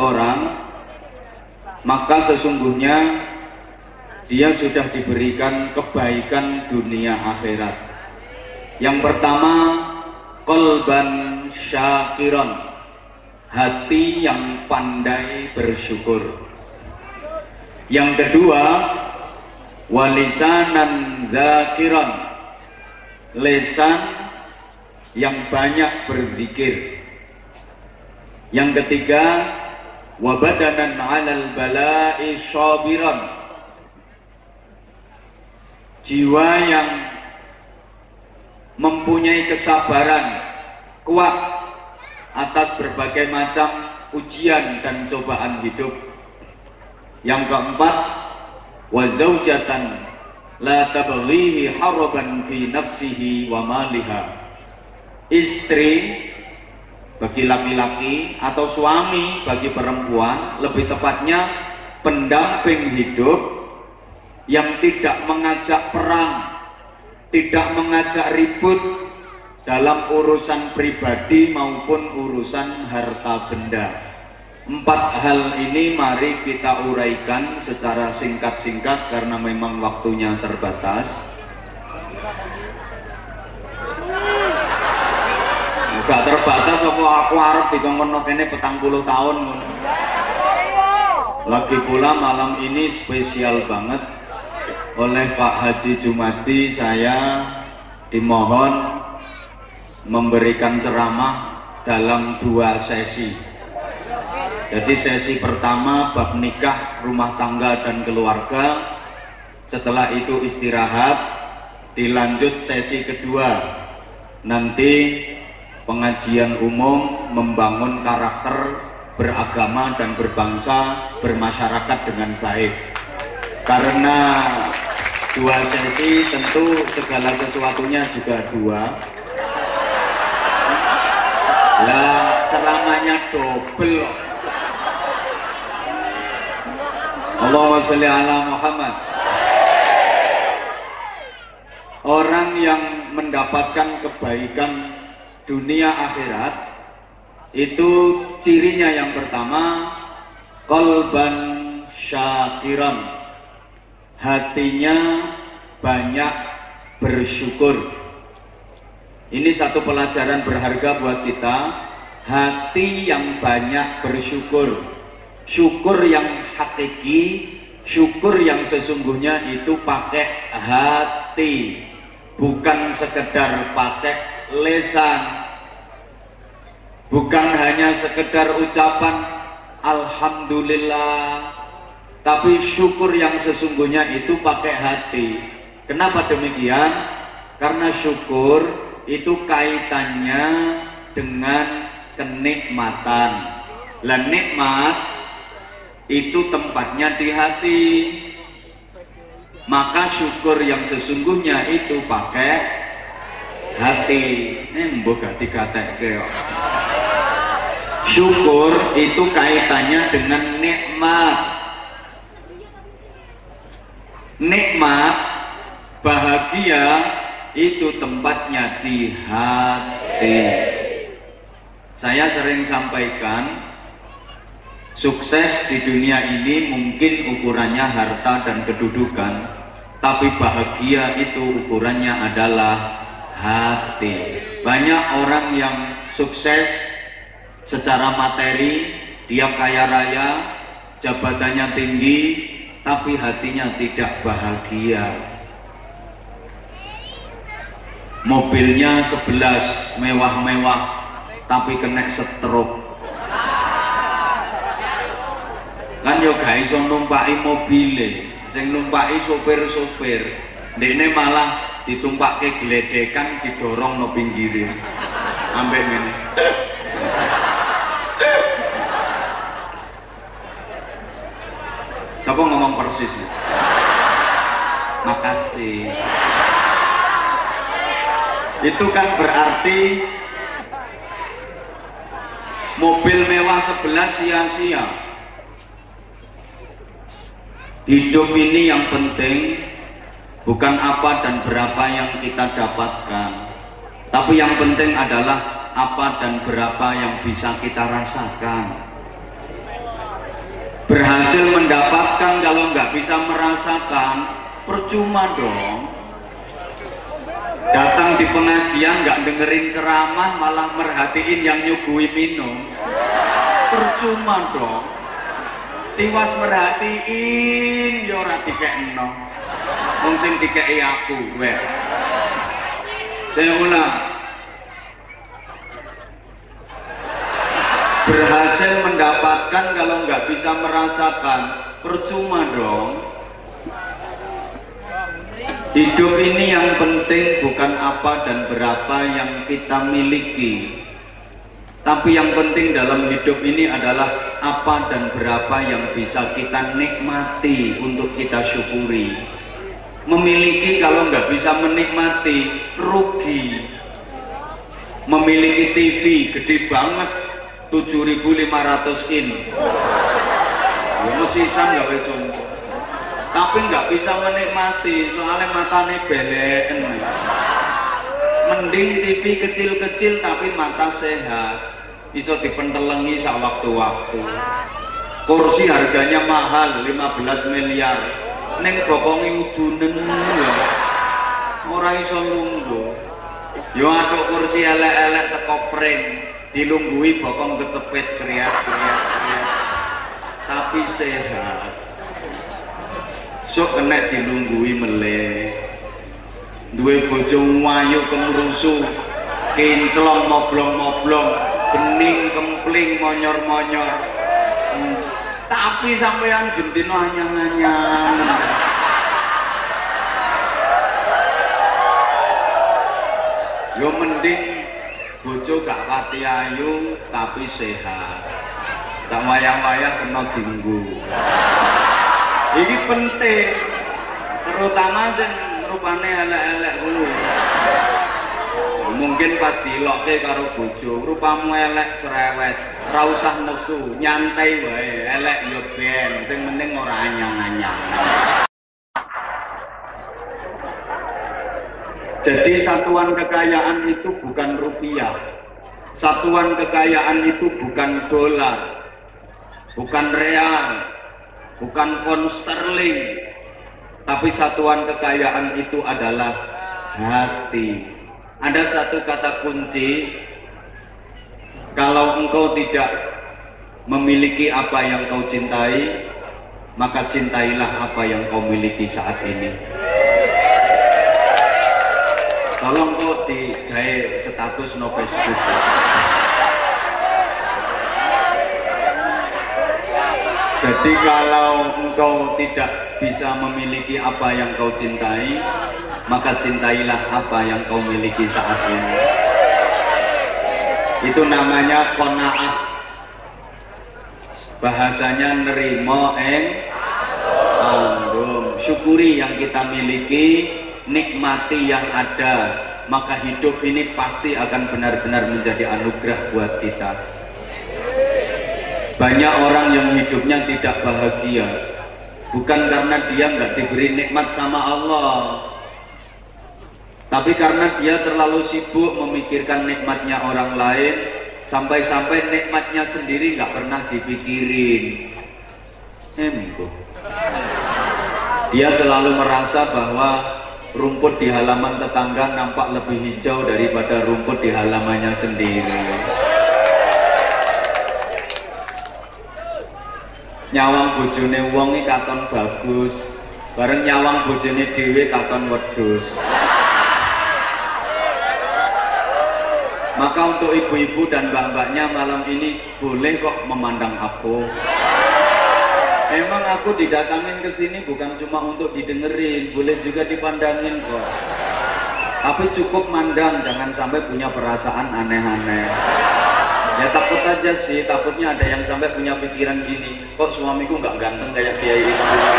seseorang maka sesungguhnya dia sudah diberikan kebaikan dunia akhirat. Yang pertama, kolban syakiron, hati yang pandai bersyukur. Yang kedua, walisanan zakiron, lesan yang banyak berzikir. Yang ketiga, wabadanan 'alal bala'i syabiran jiwa yang mempunyai kesabaran kuat atas berbagai macam ujian dan cobaan hidup. Yang keempat wazaujatan la tabghihi haraban fi nafsihi wa maliha. Istri bagi laki-laki atau suami bagi perempuan lebih tepatnya pendamping hidup yang tidak mengajak perang tidak mengajak ribut dalam urusan pribadi maupun urusan harta benda. Empat hal ini mari kita uraikan secara singkat-singkat karena memang waktunya terbatas gak terbatas apa aku arep dikongkon kene petang puluh tahun. Lagi pula malam ini spesial banget. Oleh Pak Haji Jumadi saya dimohon memberikan ceramah dalam dua sesi. Jadi sesi pertama bab nikah rumah tangga dan keluarga. Setelah itu istirahat. Dilanjut sesi kedua. Nanti pengajian umum membangun karakter beragama dan berbangsa bermasyarakat dengan baik. Karena dua sesi tentu segala sesuatunya juga dua. Lah ceramahnya double Allahumma sholli ala Muhammad. Orang yang mendapatkan kebaikan dunia akhirat itu cirinya yang pertama kolban syakiran. Hatinya banyak bersyukur. Ini satu pelajaran berharga buat kita. Hati yang banyak bersyukur. Syukur yang hakiki syukur yang sesungguhnya itu pakai hati bukan sekedar pakai lesan bukan hanya sekedar ucapan Alhamdulillah tapi syukur yang sesungguhnya itu pakai hati. Kenapa demikian? Karena syukur itu kaitannya dengan kenikmatan. Dan nikmat itu tempatnya di hati. Maka syukur yang sesungguhnya itu pakai hati. Ini mbok gak dikatekke syukur itu kaitannya dengan nikmat. Nikmat bahagia itu tempatnya di hati. Saya sering sampaikan sukses di dunia ini mungkin ukurannya harta dan kedudukan tapi bahagia itu ukurannya adalah hati. Banyak orang yang sukses secara materi dia kaya raya jabatannya tinggi tapi hatinya tidak bahagia. Mobilnya 11 mewah-mewah tapi kena stroke. Kan yo gak iso numpaki mobile. Sing numpaki sopir-sopir. Ndekne malah ditumpakke gledekan didorong no pinggirin. Ambek ngene Siapa ngomong persis? Makasih. Itu kan berarti mobil mewah sebelah sia-sia. Hidup ini yang penting bukan apa dan berapa yang kita dapatkan, tapi yang penting adalah apa dan berapa yang bisa kita rasakan. Berhasil mendapatkan kalau nggak bisa merasakan percuma dong. Datang di pengajian nggak dengerin ceramah malah merhatiin yang nyugui minum. Percuma dong. Tiwas merhatiin ya ora dikekno wong dikeki aku weh. Saya ulang berhasil mendapatkan kalau nggak bisa merasakan percuma dong Hidup ini yang penting bukan apa dan berapa yang kita miliki. Tapi yang penting dalam hidup ini adalah apa dan berapa yang bisa kita nikmati untuk kita syukuri. Memiliki kalau nggak bisa menikmati, rugi. Memiliki TV gede banget, 7500 in. Ya mesti nggak contoh tapi nggak bisa menikmati soalnya matanya belek mending TV kecil-kecil tapi mata sehat. Bisa dipentelengi saat waktu-waktu. Kursi harganya mahal 15 miliar. Neng bokongi udunen ya. Orang iso nunggu yo ada kursi elek-elek teko pring dilunggui bokong kecepet kriat kriat kriat tapi sehat. Sok kena dilunggui meleh duwe bojo wayu kemrusu kinclong moblong-moblong bening kempling monyor-monyor. Hmm. tapi sampean gendino anyang-anyang yo mending bojo gak pati ayu tapi sehat. Gak wayang-wayang kena dinggu ini penting terutama sing rupane elek-elek kuwi. Mungkin pas dilokke karo bojo rupamu elek cerewet ora usah nesu nyantai wae elek yo ben sing penting ora anyang-anyang jadi satuan kekayaan itu bukan rupiah. Satuan kekayaan itu bukan dolar. Bukan real. Bukan pound sterling. Tapi satuan kekayaan itu adalah hati. Ada satu kata kunci. Kalau engkau tidak memiliki apa yang kau cintai maka cintailah apa yang kau miliki saat ini tolong kau di status no Facebook Jadi kalau engkau tidak bisa memiliki apa yang kau cintai, maka cintailah apa yang kau miliki saat ini. Itu namanya kona'ah. Bahasanya nerimo eng. Syukuri yang kita miliki, nikmati yang ada, maka hidup ini pasti akan benar-benar menjadi anugerah buat kita. Banyak orang yang hidupnya tidak bahagia Bukan karena dia nggak diberi nikmat sama Allah Tapi karena dia terlalu sibuk memikirkan nikmatnya orang lain Sampai-sampai nikmatnya sendiri nggak pernah dipikirin Embo Dia selalu merasa bahwa rumput di halaman tetangga nampak lebih hijau daripada rumput di halamannya sendiri. Nyawang bojone wong iki katon bagus. Bareng nyawang bojone dhewe katon wedhus. Maka untuk ibu-ibu dan mbak-mbaknya malam ini boleh kok memandang aku Emang aku didatangin ke sini bukan cuma untuk didengerin, boleh juga dipandangin kok. Tapi cukup mandang, jangan sampai punya perasaan aneh-aneh. Ya takut aja sih takutnya ada yang sampai punya pikiran gini. Kok suamiku nggak ganteng kayak kuwi ora